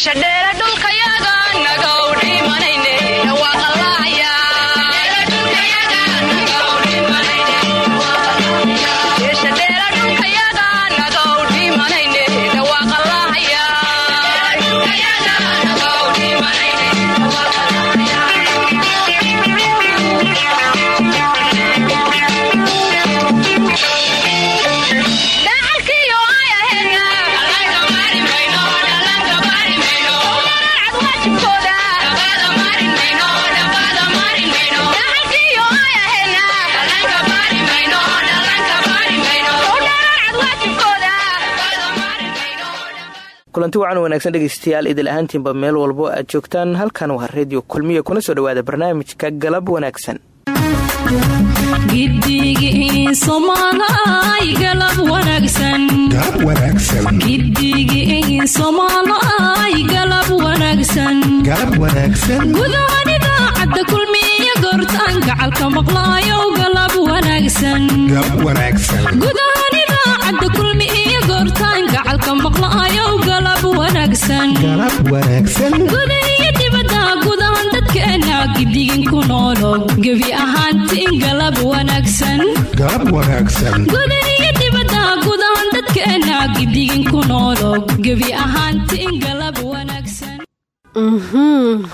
kusha kulanti wacan wanaagsan dhegeystayaal idil ahaantiinba meel walbo aad joogtaan. Halkan waa reediyo kulmiya kuna soo dhawaada barnaamijka galab wanaagsan gudahan idaacadda kulmiya goortaan gacalka maqlaayo galab wanaagsan. Idaacadda kulmi iyo dibadda gudahan dadkeena gidigin ku noolo gebi ahaantiin galab wanaagsanguda iyo dibadda gudahan dadkeena gidigin ku noolo gebi ahaantiin galab wanaagsan.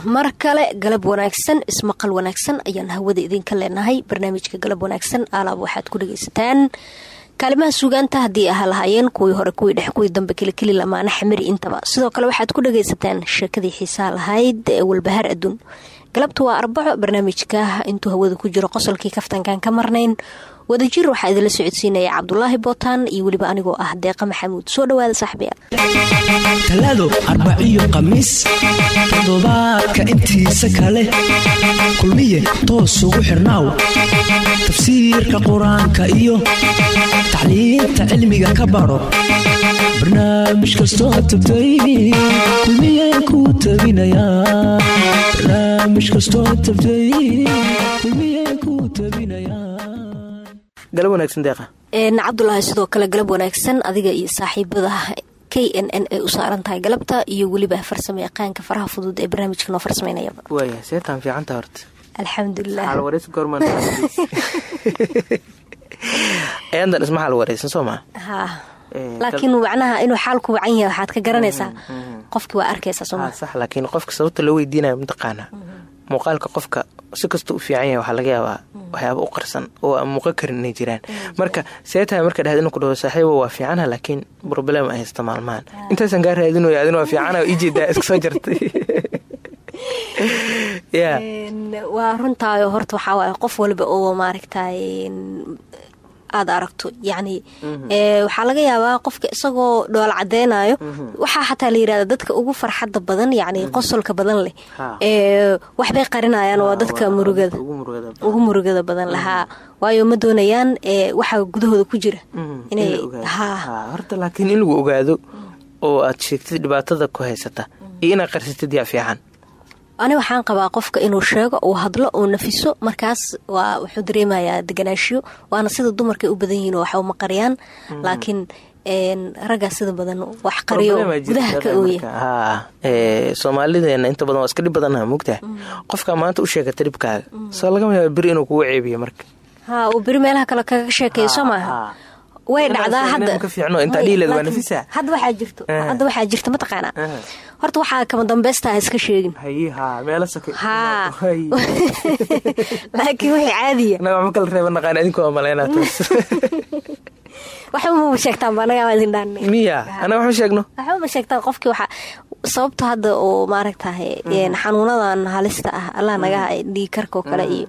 Mar kale galab wanaagsan ismaqal wanaagsan ayaan hawada idinka leenahay. Barnaamijka galab wanaagsan alaab waxaad ku dhagaysataan kaalimaha suugaanta haddii aha lahaayeen kuwii hore kuwii dhexe kuwii dambe kelikeli lamaana xamiri intaba. Sidoo kale waxaad ku dhagaysataan sheekadii xiisaa lahayd ee walbahaar adduun. Galabta waa arbaco barnaamijka intuu hawada ku jiro qosolkii kaftankaan ka marnayn wadajir waxaa idinla socodsiinaya cabdulaahi bootaan iyo weliba anigoo ah deeqa maxamuud. Soo dhawaada saaxibayaal talaado arbaciyo khamiis toddobaadka intiisa kale. Kulmiye toos ugu xirnaaw tafsiirka qur'aanka iyo tacliinta cilmiga ka baro. Ku tabinaya galab wanaagsan deeqa. Cabdulaahi sidoo kale galab wanaagsan adiga iyo saaxiibada k n n ay u saaran tahay galabta iyo weliba farsamo yaqaanka faraha fudud ee barnaamijka noo farsameynayaba waaya seetaan fiicanta horta. Alxamdulilah ayandan isma xal wareysan soo maa laakiin macnaha inuu xaalku wacan yahay waxaad ka garanaysaa. Qofkii waa arkaysaa sooma sax laakiin qofka sababta loo weydiinayo mataqaana muuqaalka qofka si kasta u fiican yahay waxaa laga yaabaa waxyaaba u qarsan oo aan muuqan karin inay jiraan. Marka see tahay marka dhahd inu ku dhaho saaxiibo waa fiicana laakiin broblem ay haysta maalmahan. Intaasaan kaa raadinoy adin waa fiicana ijeedaa iska soo jartay waa runtaayo horta waxaa waay qof walba oo maaragtay aad aragto. Yacni waxaa laga yaabaa qofka isagoo dhool cadeynayo waxaa xataa la yirahda dadka ugu farxadda badan yacni qosolka badan leh. Waxbay qarinayaan waa dadka murugada. ugu murugada badan. Lahaa. Waayo ma doonayaan waxa gudahooda ku jira. Inay horta laakiin in lagu ogaado oo aad sheegtid dhibaatada ku haysata iyo inaad qarsatid yaa fiican ani waxaan qabaa qofka inuu sheego uu hadlo uu nafiso. Markaas waa wuxuu dareemayaa deganaashiyo waana sida dumarkay u badan yihiin oo waxba ma qariyaan. Laakiin raggaa sida badan wax qariyo gudaha ka ooya. soomaalideena inta badan waa iska dhib badannaha mugtaha qofkaa maanta u sheegata dhibkaaga soo lagama yaaba beri inuu kugu ceebiyo marka. Ha uu beri meelaha kale kaga sheekeeyo soo maaha? Way dhacdaa hadda. hadda waxaa jirto hadda waxaa jirta mataqaanaa horta waxaa kama dambaysta ha iska sheegin. Laakiin wixii caadiya ma kala reeba naqaan idinkoo maleynaa waxba maba sheegtaan anagaa idin dhaanay miya anaga waxma sheegno? Waxba ma sheegtaan qofkii waxaa sababta hadda oo maaragtahay xanuunadan halista ah allah naga dhiig karka oo kale iyo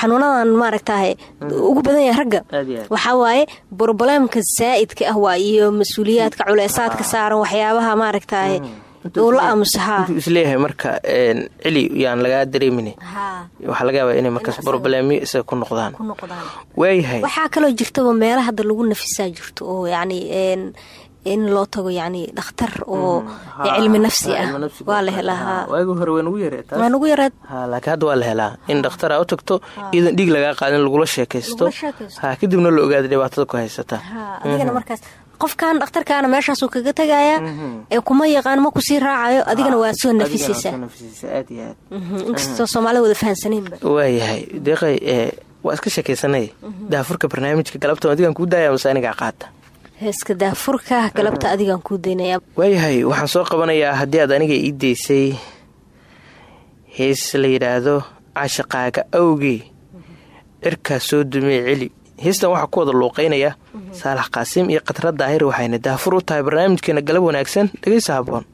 xanuunadan maaragtahay ugu badan yahay ragga. Waxaa waaye broboleemka zaa'idka ah waa iyo mas'uuliyaadka culeysaadka saaran waxyaabaha maaragtahay uu la aamusahaa. intuu is leeyahay marka celi yaan lagaa dareemin waxaa laga yaabaa inay markaas brobleemyo isaga ku noqdaan. Waayahay waxaa kaloo jirtaba meela hadda lagu nafisaa jirto oo yacni in loo tago yani dhakhtar oo cilmi nafsi ah. waa la helaa. Waa nugu yareed laakiin hadda waa la helaa. In dhakhtar aa u tagto iyadan dhiig lagaa qaadin lagula sheekaysto. Ha kadibna la ogaada dhibaatada ku haysata. Adigana markaas qofkan dhakhtarkaana meeshaasuu kaga tagayaa ee kuma yaqaan ma ku sii raacayo adigana waa soo nafisaysaa inkastoo soomaalida wada fahansaneenba waayahay deeqay ee waa iska sheekaysanay. Daafurka barnaamijka galabta adigan kuu daaya mase anigaa qaata heeska daafurka galabta adigaan kuu daynayaa waayahay waxaan soo qabanayaa haddii aad aniga ii daysay. Hees la yidhaahdo caashaqaaga awgee cirkaa soo dumee celi heestan waxaa ku wada luuqaynaya saalax qaasim iyo khatra daahir waxayna daafur u tahay barnaamijkeena galab wanaagsan. Dhegaysa haboon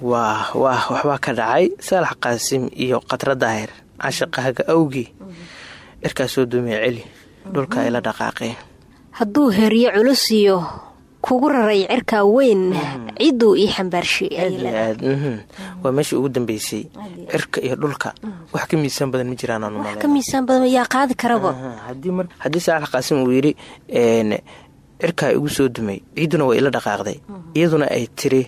waah waah waxbaa ka dhacay. Saalax qaasim iyo khatra daahir cashaqaaga awgii cirkaasoo dumiye celi dhulka ayla dhaqaaqeen. Hadduu heryo culus iyo kugu raray cirkaa weyn cidduu ii mhm. waa meeshii ugu dambeysay cirka iyo dhulka. Wax ka miisaan badan ma jiraan aanu wax ka miisaan badan yaa qaadi karaba haddii saalax qaasim uu yidhi een, cirkaa igu soo dumay ciiduna waa ila dhaqaaqday. Iyaduna ay tiri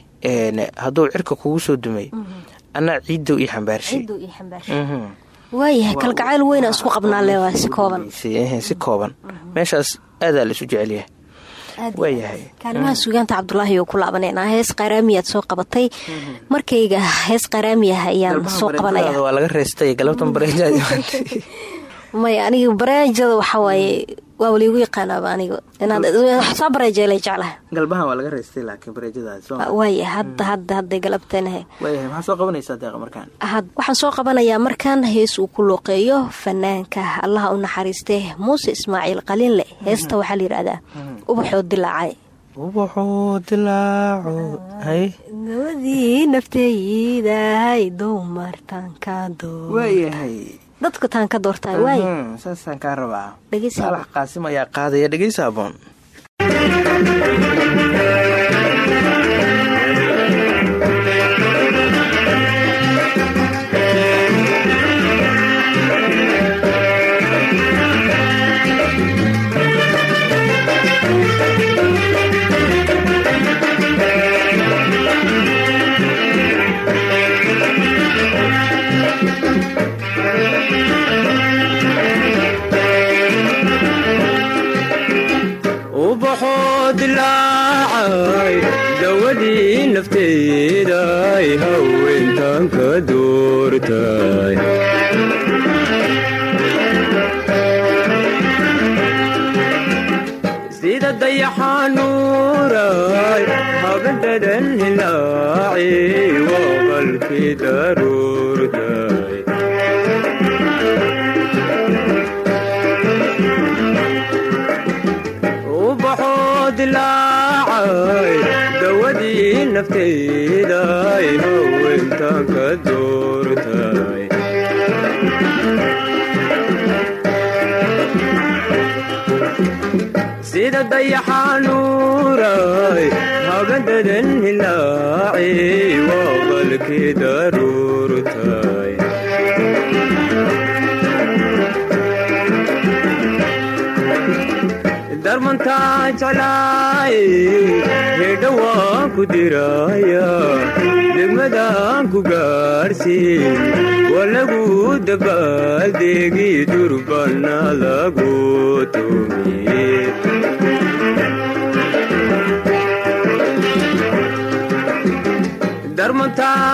hadduu cirka kugu soo dumay anaa ciiddow ii xambaarshay Mhm. waayahay kalgacayl weyna isku qabnaa leewaa si kooban. Si- si kooban. Meeshaas aadaa la isu jecelyahay waayahay kaalimaha sugaanta cabdulaahi oo ku laabaneynaa hees qaraamiyaad soo qabatay. Markayga hees qaraamiyah ayaan soo qabanaya. maya aniga bareejada waxawaaye waaba liigu yaqaanaaba aniga inaad wax soo bareejeela jeclaha galbahan waa laga reestay laakiin bareejadaas soo waaya hadda hadda hadday galabteenahe waayahay maxaa soo qabanaysaa deeqa markaan? Had waxaan soo qabanayaa markan hees uu ku looqeeyo fanaanka. Allaha u naxariistee muuse ismaaciil qaliinle heesta waxaa la yidhaahdaa ubaxoo dilaacay ubaxuu dilaaco hay. Gabadii nafteydahay dumartanka waayahay dadka taan ka doortaa Mhm, saasaan kaa rabaa. Saalax qaasim ayaa qaadaya dhegeysa aboon waqalkii sida dayaxanuuray habadadan hilaaci waqalkii daruurtay darmantaa jeclaay hedha waan dabaaldeegi durbana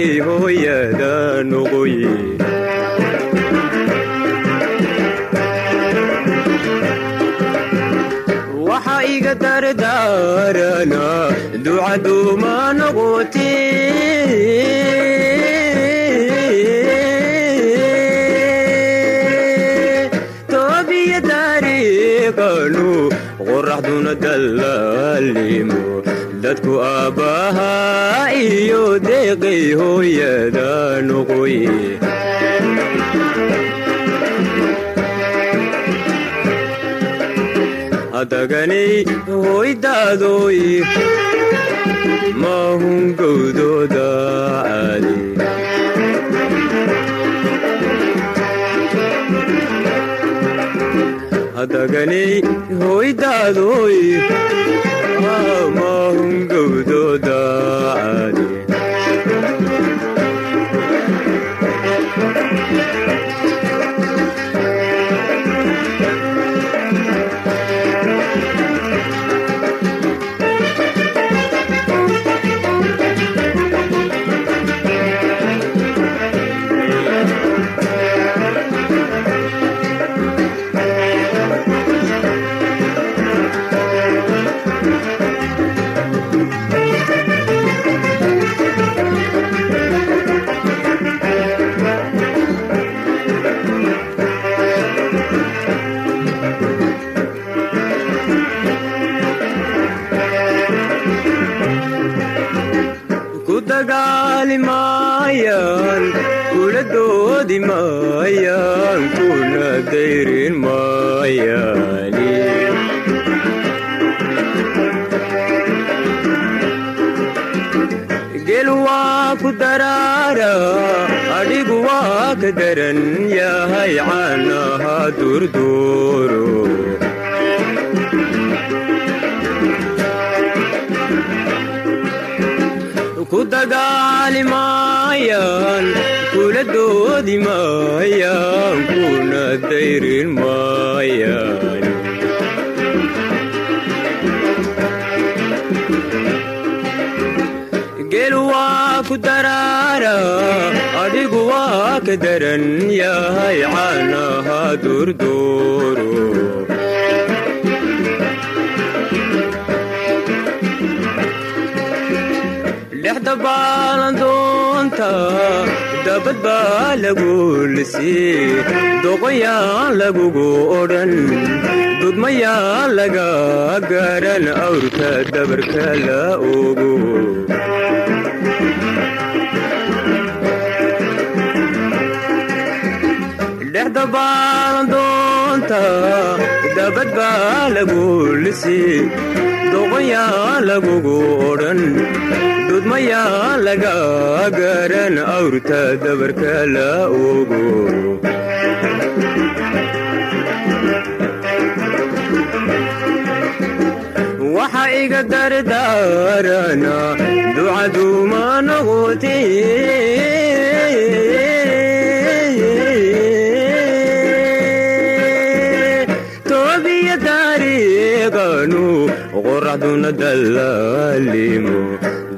deeqay hooyada noqoye waxa iga dadku aabbaha iyo deeqay hooyada noqoye hadaganay hoydaadoy maahun gowdooda caadi hadaganay hoydaadoy maahun ka daran yahay caanaha durduuro dudmayaan laga garan awrka dabarka la ogo baalandoonta dabad baa lagu lisii doqoyaan lagugu odhan dudmayaan laga garan awrta dabarka la ogo waxa iga dardaarana ducaduma noqoti qoraxduna dallaalimo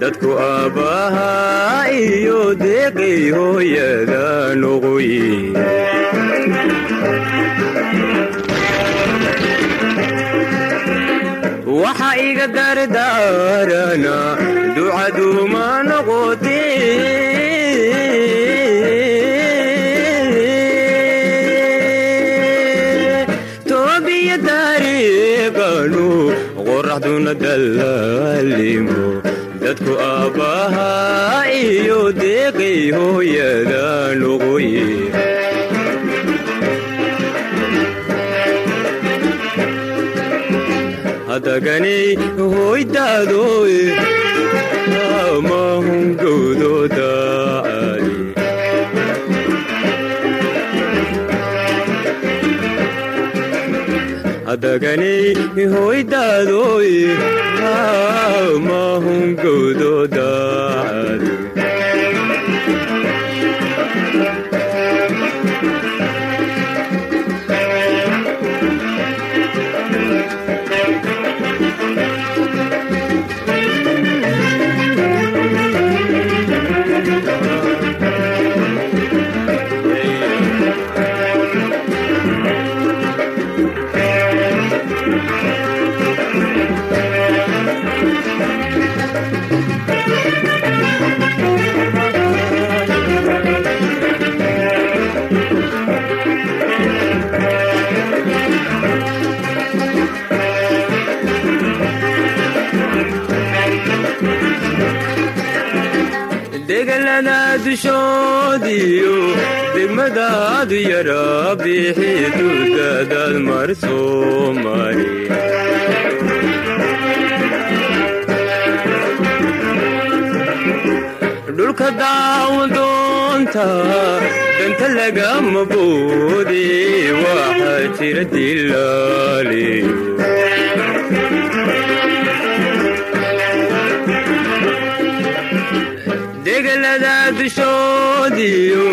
dadku aabbahaa iyo deeqay hooyada noqoyi waxa iga dardaarana ducaduma noqoti qoraxduna dallaalimo dadku aabbahaa iyo deeqay hooyada noqoyi hadaganay hoydaadoy hadaganay hoydaadoy mahungowdooda ali dushoodiyo degmadaadu yara bixi dudadaad mar soo mari dhulka daawadoonta danta lagama boode waxaa jira dilaaliyo degalada dushoodiyo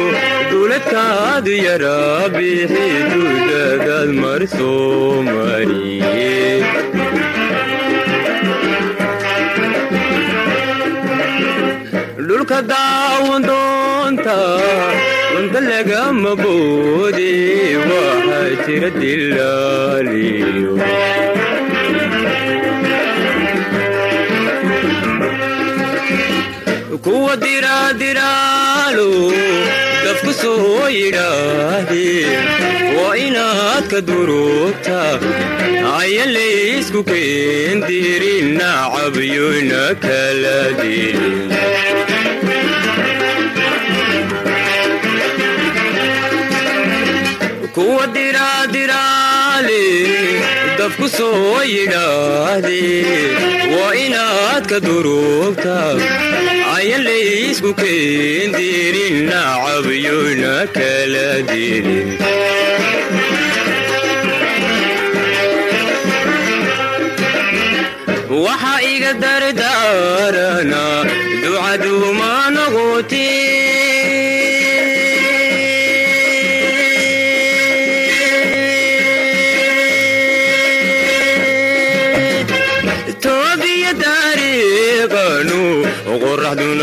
duuladkaadu yara bixi dudadaad mar soo mariye dhulka daawadoonta danta lagama boode waxaa jira dilaaliyo kuwa diraadiraalo dabku soo yidhaahdeen waa inaad ka durugta ayan laysku keendirin nacabyona kala dilin dabku soo yidhaahde waa inaad ka durugta ayan laysku keendirin nacabyona kala dirin. Waxa iga dardaarana ducaduuma noqoti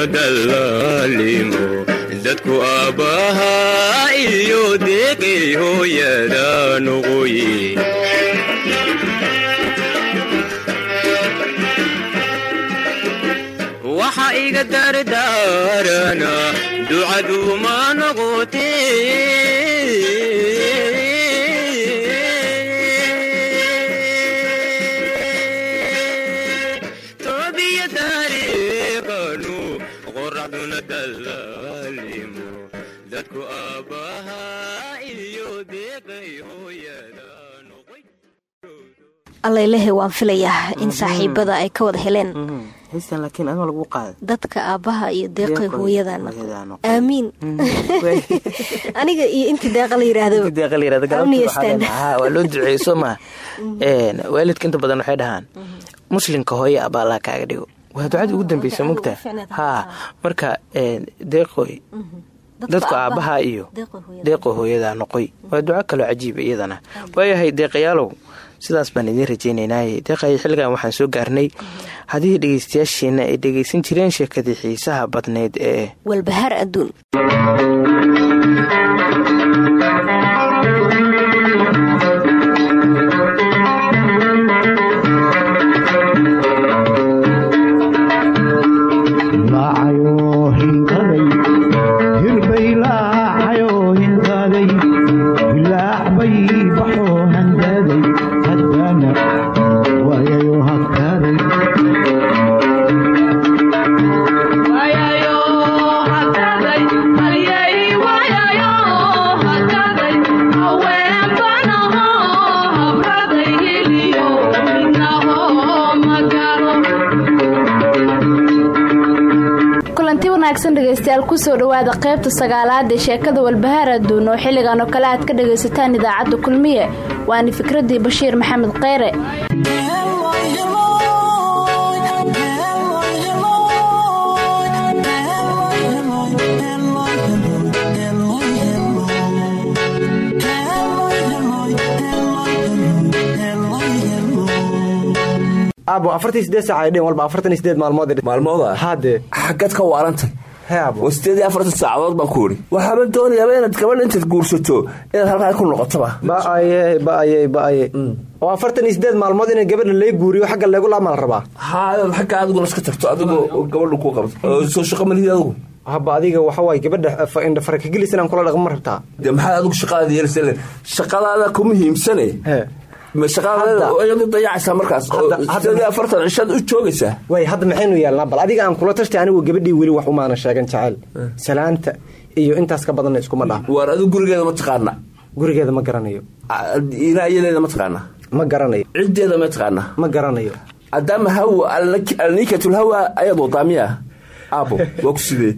qoraxduna dallaalimo dadku aabbahaa iyo deeqay hooyada noqoye waxa iga dardaarana ducaduuma allailehe waan filayaa in saaxiibada ay ka wada heleen. Qaaday dadka aabbaha iyo hooyadaa noqo. aamiin aniga iyo intii deeqa la yidhaahdo deeqa la yiraahdo galabtii Amni waxaa stand. leenahay, haa, waa loo duceeyey soo maha Een, waalidka inta badan waxay dhahaan muslimka hooye abaa allah kaaga dhigo. Waa ducadii ugu dambeysa mugta. haa marka een, deeqoy. Dadku aabbaha iyo deeqay hooyada. noqoy. Waa duco kaloo cajiiba iyadana. Waayahay deeqayaalow sidaas baan idiin rajaynaynaaye. Deeqay xilligan waxaan soo gaarnay. Haddii dhegeystayaasheenna ay dhegeysan jireen sheekadii xiisaha badneyd ee walbahaar adduun wanaagsan dhegaystayaal ku soo dhowaada qaybta sagaalaad ee sheekada walbahaar adduun oo xilligan oo kale aad ka dhagaysataan idaacadda kulmiye. Waana fikraddii bashiir maxamed kheyre. Aabo afartan sideed walba afartan iyo sideed maalmood maalmooda? Haadee xaggaad ka waarantay hee aabo waa sideed iyo afartan saacadood baan ku idhi waxaaban doonayaaba inaad gabadha intaad guursato inaad halkaa ku noqotaba ba'aye oo afartan iyo sideed maalmood in gabadha lee guuriyo xagga leegu laamaa la rabaa. Haa xagga adiguna iska tagto adigoo gabadha ku qabto. Oo soo shaqo malihid adigu haba adiga waxa waaye gabadha fa- indha farakagelis inaan kula dhaqmo ma rabtaa. Maxaad adigu shaqadaada yeelaysa ile shaqadaada ku muhiimsane hee ma shaqadaada Hadda- ayaad u joogaysaa waay hadda maxaynu yeelnaa bal adiga aan kula tashtay anigu gabadhii weli wax umaana sheegan jacayl salaanta iyo intaas ka badanna iskuma dhaaf waar adigu gurigeeda ma taqaana gurigeeda ma garanayo ilaayadeeda ma taqaana ma garanayo ciddeeda ma taqaana ma garanayo adaama hawa alnikatulhawa ayaad wadaa miya aabo waa ku sidee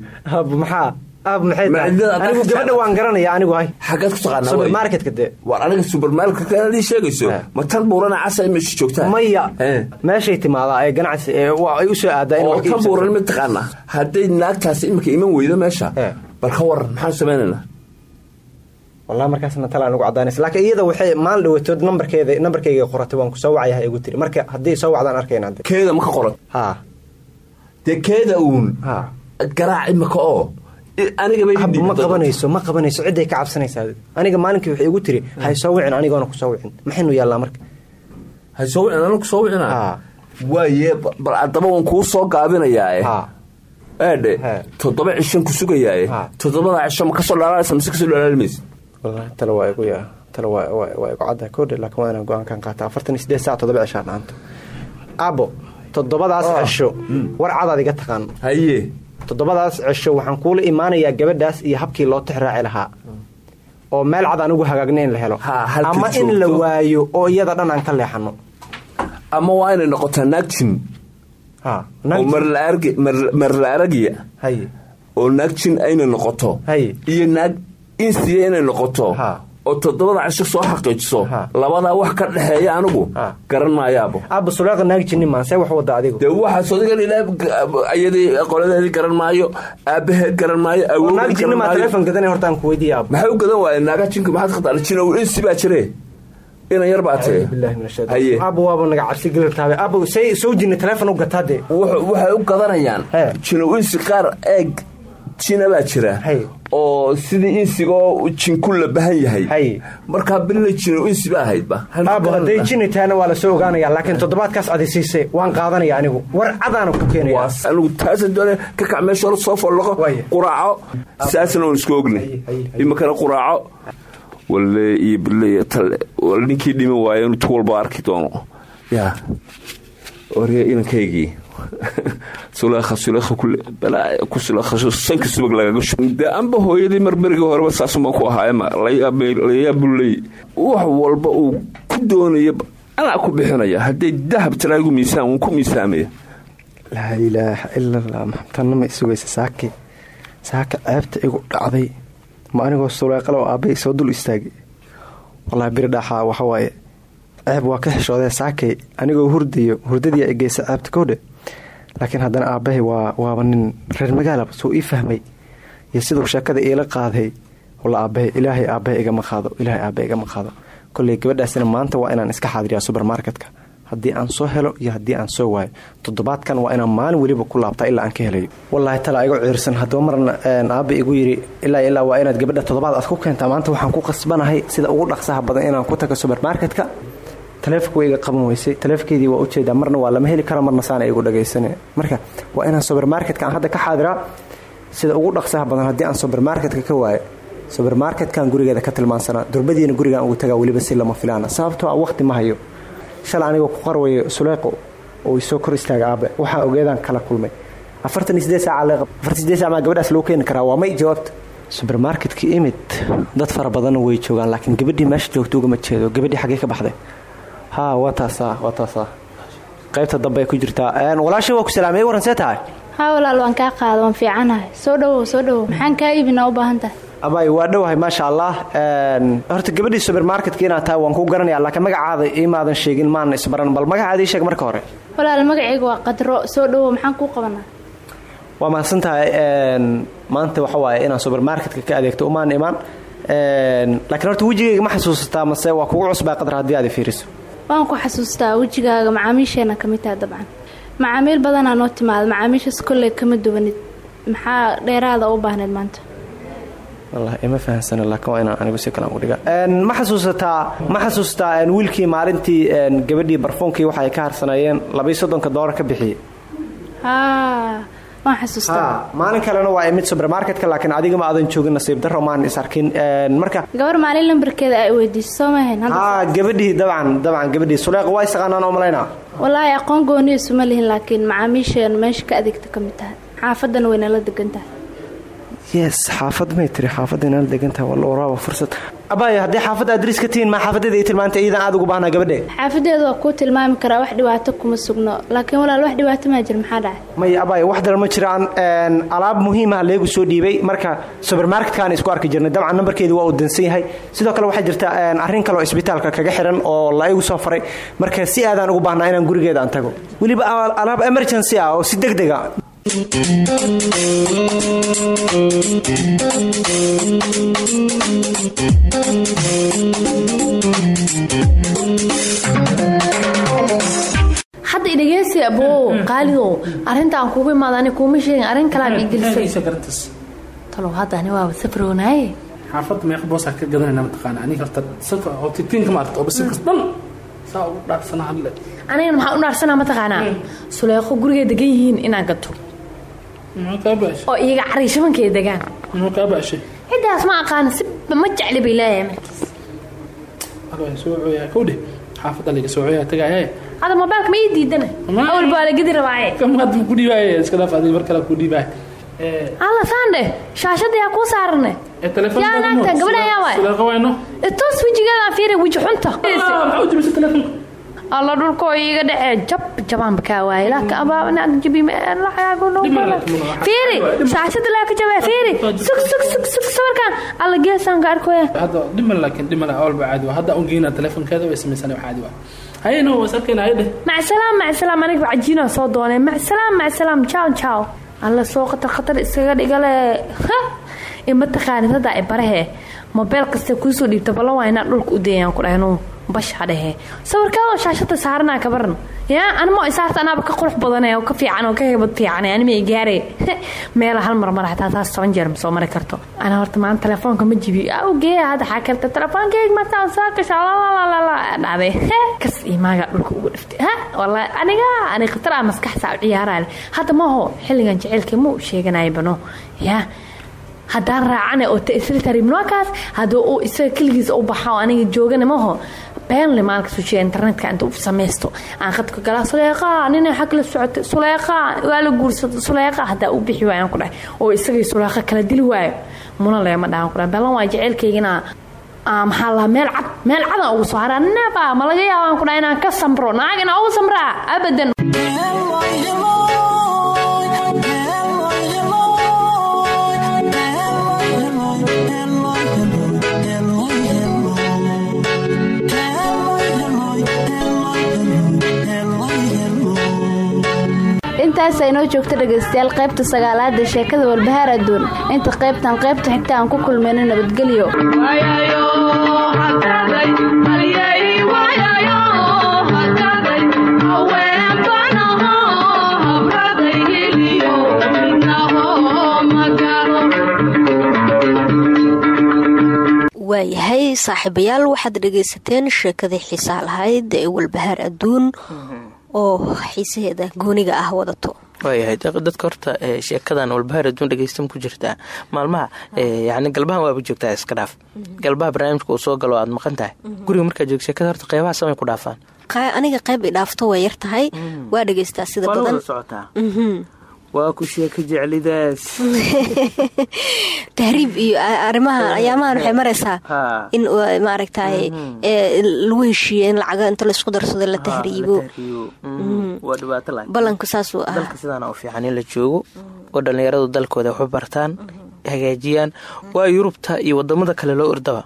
maxaa anigu gabadha waan garanaya anigu hay. Xaggaad ku taqaanaa supermarketka dee. Waar aniga supermarketka adii sheegayso ma tan buurana casa meesha joogtaa? Maya meeshay timaadaa ee ganacsi ee ay u soo aadaa oo tan buuran ma taqaanaa? Hadday naagtaasi imika iman weydo meesha. Bal ka waran maxaan samaynaynaa? Wallahi markaasna tala anigu cadaanaysa laakiin iyada waxay maalin dhawatood nambarkeeda nambarkayga qoratay waan ku soo wacayaha igu tiri. Marka haddii soo wacdaan arkayna de keeda ma ka qoran ha. Dee keeda uun? Garaac imika oo aniga ma qabanayso ma qabanayso ciday ka cabsanaysaa. Aniga maalinkii waxay igu tiri hay soo wicin anigoona ku soo wicin. Maxaynu yaallaa marka? Hay soo wicin anigu soo wicina? Waaye ba- bal haddaba waan kuu soo gaabinayaa ha eedhe He. toddoba cishan ku sugayaaye. Ha. toddobada cisho ma ka soo dhalaalaysa mise ka soo dhalaalimaysa wallahi tala waa igu yaa tala waa igu caddahay koodhe laakiin waa inaan go'aankan qaata afartan iyo sideed saac toddoba cishaan dhaanta abo toddobadaas cisho war cadaad iga taqaan. Haye toddobadaas cisho waxaan kuula imaanayaa gabadhaas iyo habkii loo tixraaci lahaa. Oo meel cad aan ugu hagaagna in la helo. Ama in la waayo oo iyada dhan aan ka leexano ama waa inay noqotaa nagjin ha oo mar la aragiya. Oo naagjin ayna noqoto. Iyo naag insiya inay noqoto. Oo toddobada casho soo xaqiijiso labadaa wax ka dhexeeya anigu garan dee waxaas odigan ilaa ayadii qoladeedii garan maayo aabaheed garan maayo awowgeed naagijini garan maa maayo. teleefon gadanay hortaan ku weydiiya aaba maxay u gadan waayeen? Naaga jinka maxaad ka taala jinow insi baa jire inan yar baa wuxu- waxay u gadanayaan. Jinow insi qaar eeg jina baa jira. Haye. Oo sidii insigoo jinku la baahan yahay. Markaa bilna jinow insi ba. Ahaydba aaba hadday jini tahana waa la soo ogaanaya laakiin toddobaadkaas adisiise waan qaadanaya anigu. War cadaana ku keenaya waa anigu taasa doone ka kac meesha soo follaqo Waaye. quraaco. Saasna oon isku haye. iminkana quraaco. Walle iyo bille iyo talle ninkii dhiman waayo inuu tu walba arki doono. Yaa orya inankaygii sanka subag lagaga shu dee amba hooyadii marmarigii horeba saasuma ku layaabuley wax walba uu ku doonayo anaa ku bixinaya hadday dahab tiraagu miisaan wuu ku miisaamaya laa ilaaha ila allah maxamtanna ma isugaysa saake saaka ceebta igu dhacday. Ma anigoo suleeqale oo aabbay soo dul istaagay wallaahi biri dhaxaa waxawaaye ceeb waa ka xishoodee saakay anigoo hurdayo hurdadii ay geysa ceebta koodhe laakiin haddana aabbahay waa waaba nin reer magaalaba suu ii fahmay. Iyo siduu sheekada iila qaaday ilaahay aabbahay igama qaado ilaahay aabbahay igama qaado. Kolley gabadhaasina maanta waa inaan iska xaadiriyaa subermarketka haddii aan soo helo iyo haddii aan soo waayo toddobaadkan waa inaan maalin weliba ku laabtaa ilaa aan ka helayo. Wallaahi talaa igu ciirsan. Haddaba marna aabba igu yidhi ilaa ilaa waa inaad gabadha toddobaad aad ku keentaa. Maanta waxaan ku qasbanahay sida ugu dhaqsaha badan inaan ku tago subermarketka taleefonka way iga qaban weysay taleefonkeedii waa u jeedaa marna waa lama heli kara marna saana igu dhagaysane. Marka waa inaan subermarketka aan hadda ka xaadiraa sida ugu dhaqsaha badan haddii aan subermarketka ka waayo subermarketkan gurigeeda ka tilmaansanaa durbadiina gurigaan ugu tagaa weliba si lama filaana. Sababtoo ah waqti ma hayo. Shalay anigoo ku qarwayo suleeqo oo isoo kor istaaga aabe waxaa kala kulmay. Maa gabadhaas loo keeni karaa? Waa may jawaabta. Subermarketka imid dad fara badanna way joogaan laakiin gabadhii meesha joogta ugama jeedo gabadhii xaggee ka baxday haa waa taasaa waa taasaa qaybta dambe ay ku jirtaa walaashay waa ku salaamay waran see tahay? Haa walaal waan kaa qaada waan fiicanahay. Soo dhowow soo dhowow maxaan kaa iibinaa u baahan tahay abay waa dhowahay maasha allah horta gabadhii subermarketka inaad tahay waan ku garanaya laakiin magacaada imaadan sheegin maana isbaran bal magacaada ii sheeg marka hore. Walaal magacayga waa qadro. Soo dhowow maxaan kuu qabanaa? Waa mahadsan tahay maanta waxa waaye inaan subermarketka ka adeegto umaan imaan. Laakiin horta wejigayga ma xasuusataa mase waa kugu cusbaa qadar haddii aad fiiriso waan ku xasuustaa wejigaaga macaamiisheena ka mid taha dabcan. Macaamiil badanaa noo timaada macaamiishaas kolley kama duwanid. Maxaa dheeraada u baahneed maanta? Wallahi ima fahansana laakiin waa inaan anigu si kalaan u dhiga. Ma xasuusataa ma xasuusataa wiilkii maalintii gabadhii barfuunkii waxa ay ka harsanayeen labaiyo soddonka doolar ka bixiyey. Xasuustaa maalin kalena waa imid subermarketka laakiin adigama aadan joogin nasiib daro maan is arkin. Marka gabar maalin lambarkeeda ay weydiiso soo maahayn haa gabadhii dabcan dabcan gabadhii suleeqa waa isaqaanaan oo malaynaa? Wallaahi aqoon gooniisu ma lihin laakiin macaamiisheenu meesha ka adeegta ka mid tahay. Xaafaddana waynala degan tahay yes xaafad may tiri xaafadda inala degantahay walla waraaba fursad. Abaayo haddii xaafadda adriis ka tihiin maa xaafadeeda ii tilmaantay iidan aad ugu baahnaa gabadhe? Xaafadeedu waa kuu tilmaami karaa wax dhibaato kuma sugno. Laakiin walaal wax dhibaato maa jir maxaa dhacay? Maya abaayo wax daran ma jiraan alaab muhiimah leegu soo dhiibay. Marka subermarketkaan isku arki jirnay dabcan nambarkeedu waa uu dansan yahay. Sidoo kale waxaa jirta arrin kaleoo isbitaalka kaga xiran oo la igu soo faray. Marka si aadaan ugu baahnaa inaan gurigeeda aan tago. Weliba alaab emergency ah oo si deg dega hadda idhegeysi abow qaalidow arrintaan kuugu imaada ani kuuma sheegin arrin kalaa igelisay talow hadda ani waaba safroonaaye xaafadda meeqa boosaa ka gadanayna mataqaana aniga horta sanka oo titinka maarta oo basirkas dhan saa ugu dhaarsana hadle. Anigana maxaa u dhaarsanaa mataqaanaa suleeqo gurigay degan yihiin inaan gato oo iyaga cariishabankay degaan. Muxuu kaa baashay ciddaas ma aqaana si ma jecli bay leeyahay ada mobailka ma ii diidana awal baa la gedi rabaaye. Dhiibaaye? Alla saandhe shaashadii haa kuu saarane. Telefoon yaa naagta gabadha ayaa waay wayno toos wejigeedaan fiiri weji xunta alla dhulkoo iiga dhacee jab jabaanba kaa waaye laakiin abaabanaad jabi fiiri shaashada laa ka jabee fiiri sug sug sug sug sawirkan alla geesaan ka arkoya hadda dhimal laakiin dhimal awalba caadi waa hadda ungeyna telefoonkeeda way samaysanay wax caadi waa hayno was arkayna hay dheh macsalaam macsalaam aniga cajiinaa soo doonay macsalaam macsalaam ciao ciao. Alla soo khatar khatar iskaga dhigale ha ima taqaanid hadda ay barahe mobeel kasta kuusoo dhiibta ballan waa inaan dhulka u dayaan ku dhahno bash ha dhehe sawirkaadoo shaashada saaranaa ka baran. Yaa animo isaarta ka qurux badane oo ka fiican oo ka hebad fiican anima gaare. Meela hal mar mara xataa taas toban jeer ma soo mari karto. Ana horta maanta telefoonka ma jibi. Awgee hadda xaa karta telefoonkeyga mataa kasha lalalala dhacday kas imaaga dhulka ugu dhiftay ha wallaahi aniga ani khatar ah maskax saa u ciyaaraale. Hadda maho xilligan jaceylka ma u sheeganaya bano. Yaa haddaan raacane oo tariibnookaas hadduu uu isaga keligiisa u baxa oo aniga joogana maho beenle maalka sujiya internetka inta u samaysto aan khadka galaa suleeqa nina xag la socota suleeqa waa la guursado suleeqa haddaa u bixi waayaan ku dhahay oo isagay suleeqa kala dili waayo muna leema dhahan ku dhahay ballan waa jaceylkaygina maxaa lahaa meel cad meel cadan ugu soo haraa nefa ma laga yaabaan ku dhahay inaan ka samro naag inaan ugu samraa abadan intaas aynoo joogto dhegaystayaal qaybta sagaalaad ee sheekada walbahaar adduun. Inta qaybtan qaybta xigta aan ku kulmayno nabadgelyo waayahay saaxiibayaal waxaad dhegaysateen sheekadii xiisaha lahayd ee walbahaar adduun oo xiisaheeda gooniga ah wadato. Waayahay dadka horta sheekadan walbahaar adduun dhegeystan ku jirtaa maalmaha yani galbahan waaba joogtaa iska dhaaf. Galbaha barnaamijka uu soo galo aad maqan tahay. Guriga markaad joog sheekada horta qeybaha samay ku dhaafaan. Aniga qayb i dhaafto way yar tahay. Waa dhegaystaa sida badan waa ku sheeka jeclidaas. Tahriib iyo arimaha ayaamahan waxay maraysaa in maaragtay lagu heshiiyo in lacaga inta la isku darsado la tahriibo. dhibaato la ballanku saasuu ahaa. Dalka sidaana u fiican in la joogo oo dhallinyaradu dalkooda waxu bartaan hagaajiyaan. Waa yurubta iyo waddamada kale loo ordaba.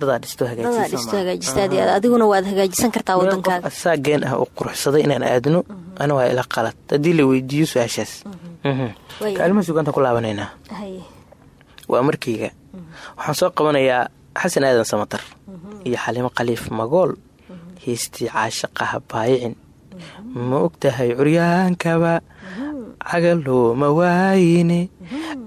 Dadaa dhisto dadaa waad hagaajisan kartaa wadankaaga saa geen ah oo quruxsaday inaan aadno ana waa ila qalad. Haddii la weydiiyo su'aashaas. Kaalima suganta ku laabanaynaa. Waa markayga waxaan soo qabanayaa xasan aadan samatar iyo xalimo khaliif magool. Heystii caashaqaha baayicin. Ma og tahay curyaankaba cagalooma waayine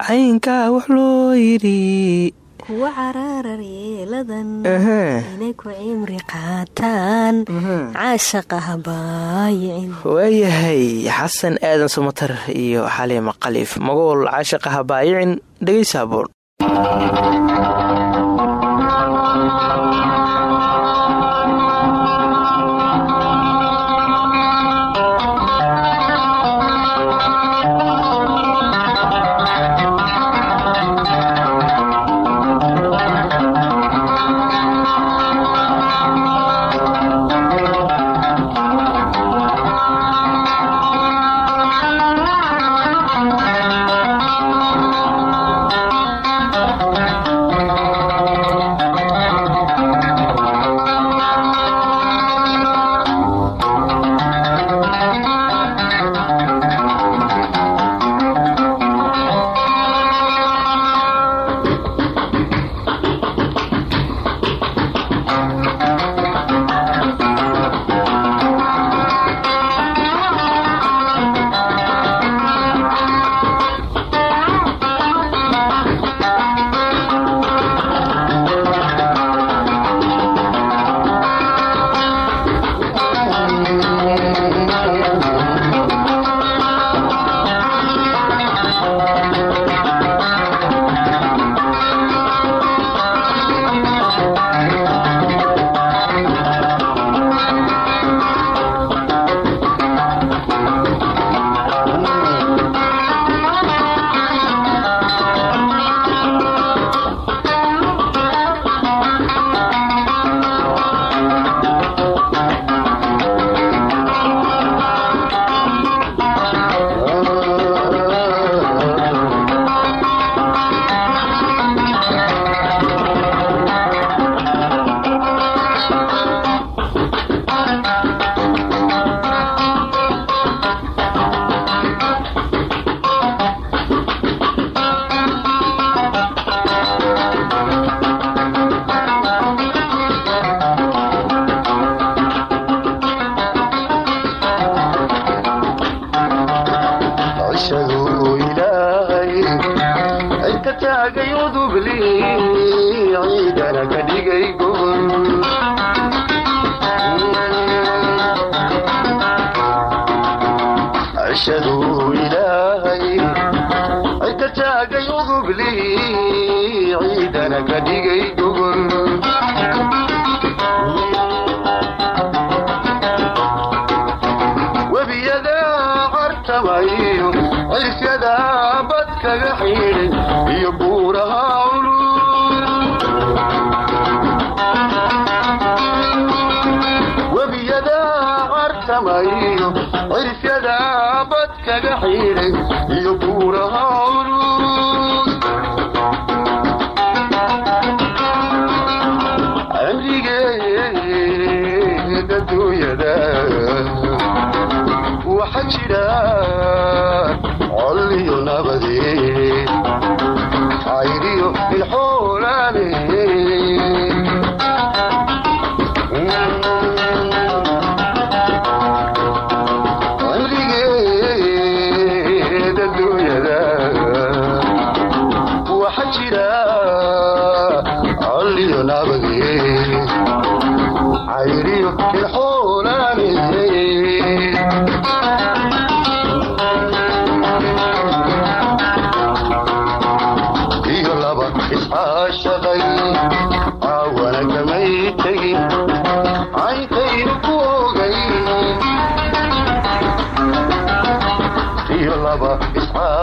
caynkaa wax loo yidhi. Kuwa caraarar yeeladan inay ku cimri qaataan. Caashaqaha baayicin. Waayahay xasan aadan samatar iyo xalimo khaliif magool caashaqaha baayicin dhegaysaboon cayamayo حبيب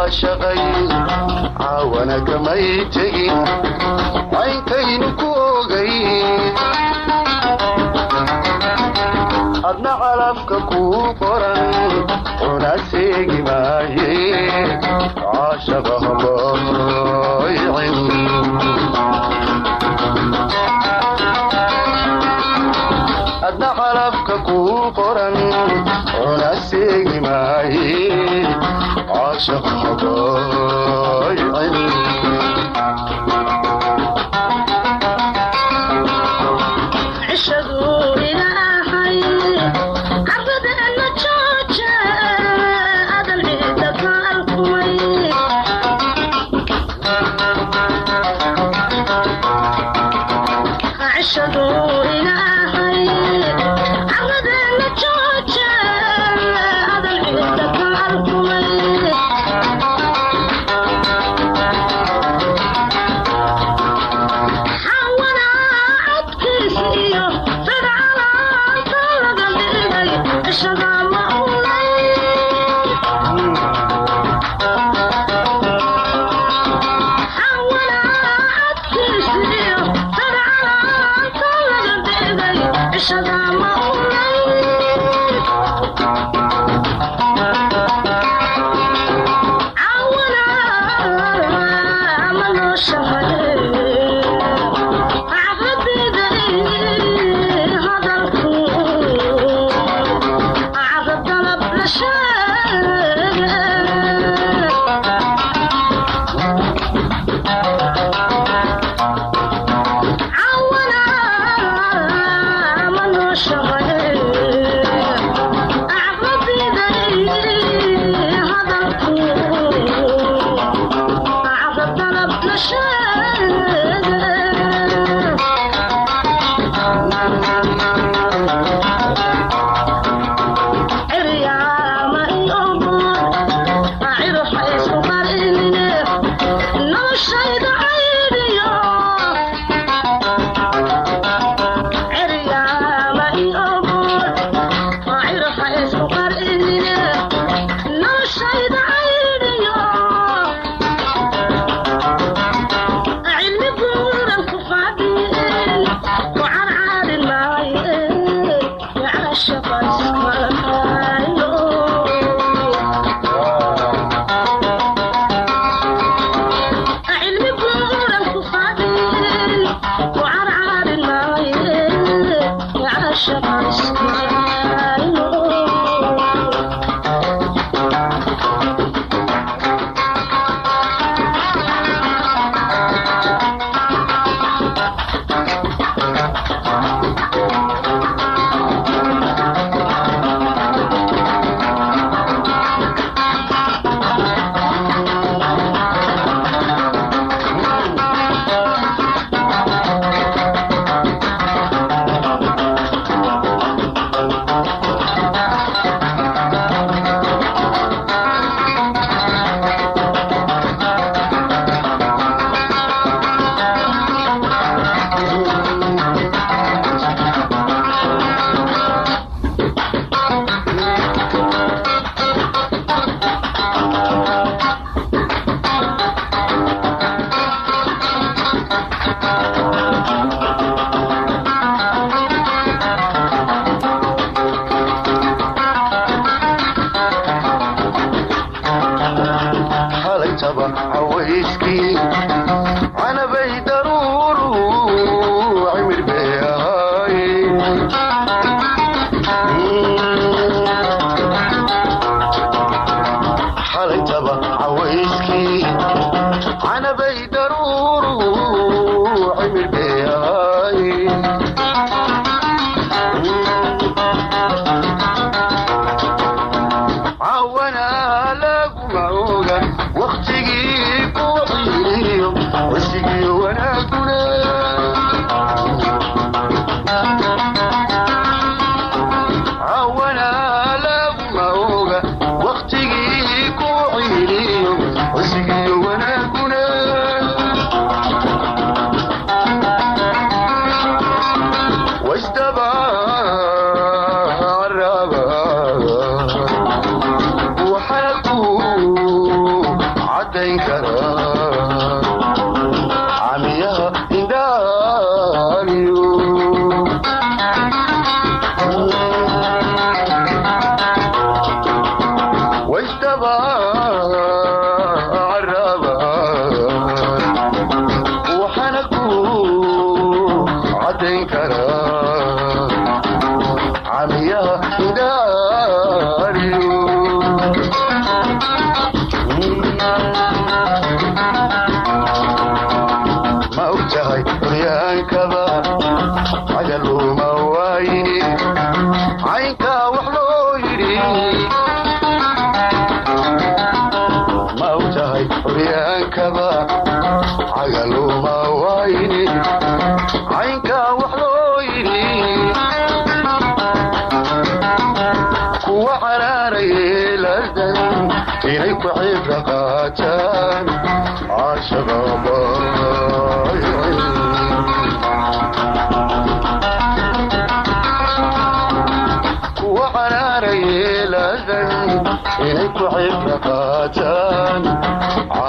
iscaashaqay caawana kamay tegin caynkaynu ku ogay adna calafka kuu qoran una seegi maaye caashaqa habaaycin adna calafka kuu qoran una seegi maaye habaaycin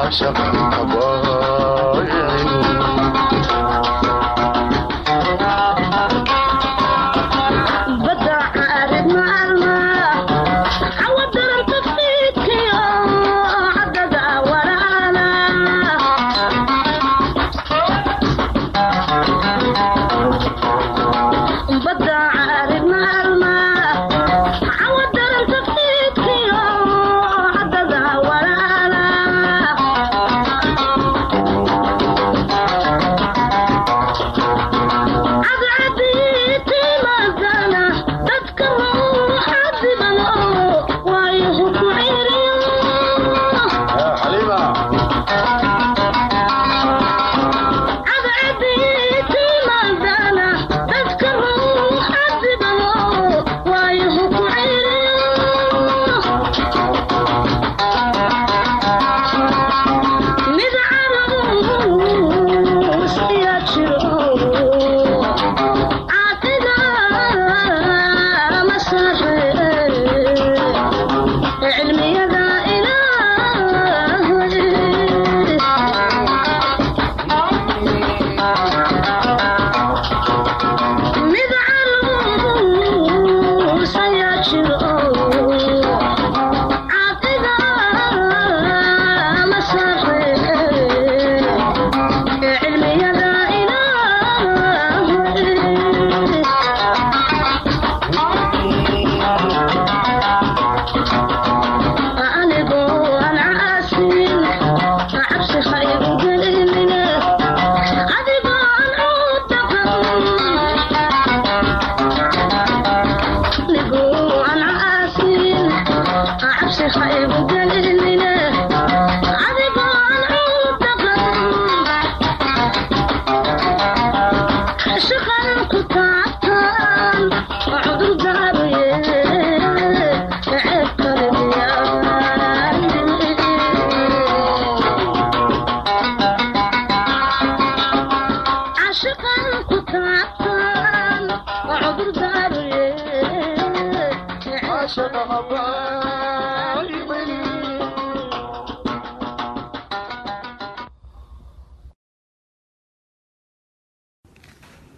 caashaqa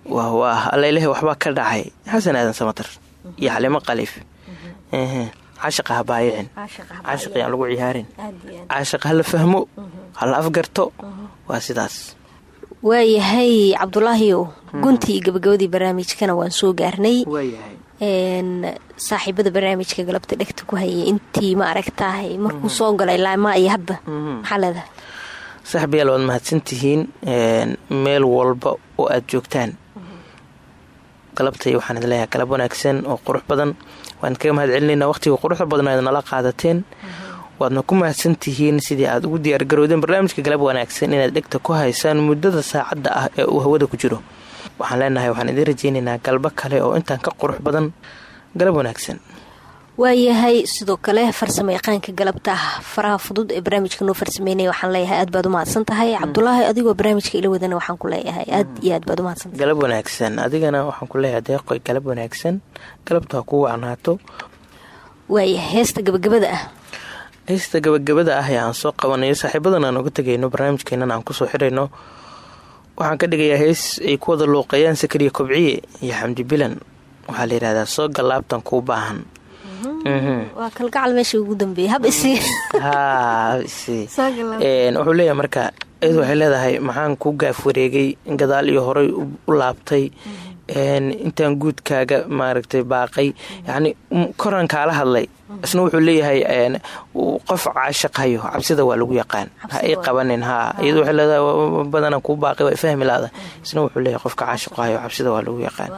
wah allailahi waxbaa ka dhacay. Xasan aadan samatar iyo xalimo qaliif. Caashaqa ha baayicin caashaqa yaan lagu ciyaarin. Caashaqa hala fahmo hala afgarto. Waa sidaas. Waayahay cabdulaahiyow guntii iyo gabagabadii barnaamijkana waan soo gaarnay. Saaxiibada barnaamijka galabta dhegta ku hayay intii ma aragtahay markuu soo galay laamaa iyo hadda maxaa leedahay? Saaxibayaal waad mahadsantihiin. Meel walba oo aad joogtaan galabtay waxaan idin leeyahay galab wanaagsan oo qurux badan. Waan kaga mahad celinaynaa waqtiga quruxda badan aad nala qaadateen. Waadna ku mahadsantihiin sidii aad ugu diyaargarowdeen barnaamijka galab wanaagsan inaad dhegta ku haysaan muddada saacadda ah ee uu hawada ku jiro. Waxaan leenahay waxaan idiin rajaynaynaa galbo kale oo intaan ka qurux badan. Galab wanaagsan waayahay. Sidoo kale farsamo yaqaanka galabta. Faraha fudud ee barnaamijka noo farsameynaya waxaan leeyahay aad baad u mahadsan tahay cabdulaahi adigoo barnaamijka ila wadana waxaan ku leeyahay aad iyo aad baad u mahadsantahay. Galab wanaagsan. Adigana waxaan ku leeyahay deeqoy galab wanaagsan. Galabta ha kuu wacnaato waaya heesta gabagabada ah. Heesta gabagabada ah ee aan soo qabanayo saaxiibadan aan uga tegayno barnaamijkeenan aan ku soo xirayno. Waxaan ka dhigayaa hees ay ku wada luuqeeyaan sakariya kobciye iyo xamdi bilan. Waxaa la yidhahdaa soo gallaabtan kuu baahan waa kalgacal meesha ugu dambeeyay hab isi wuxuu leeyahay marka iyad waxay leedahay maxaan ku gaaf wareegay gadaal iyo horay u laabtay intaan guudkaaga maaragtay baaqay. Yacni koraan kaala hadlay isna wuxuu leeyahay qof caashaqhayo cabsida waa lagu yaqaan. Ha ii qabanin haa iyadu waxay leedahay badanaan kuu baaqay waa fahmi laada isna wuxuu leeyahay qofka caashaqhayo cabsida waa lagu yaqaan.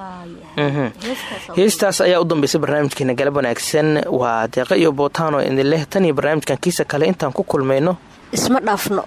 Heestaas ayaa u dambeysay barnaamijkeena galab wanaagsan. Waa deeqa iyo bootaan oo idin leh tan iyo barnaamijkan kiisa kale intaan ku kulmayno. Isma dhaafno